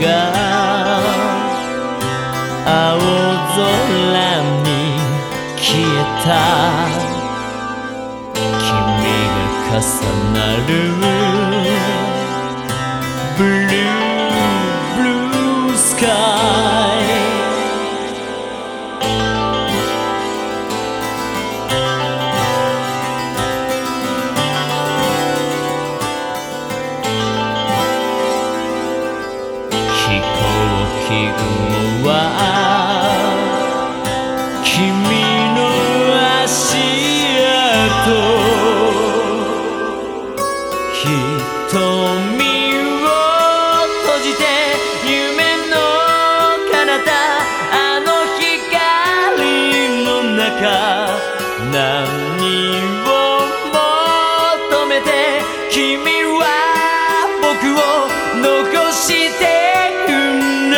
が青空に消えた。君が重なる君は僕を残してるんだ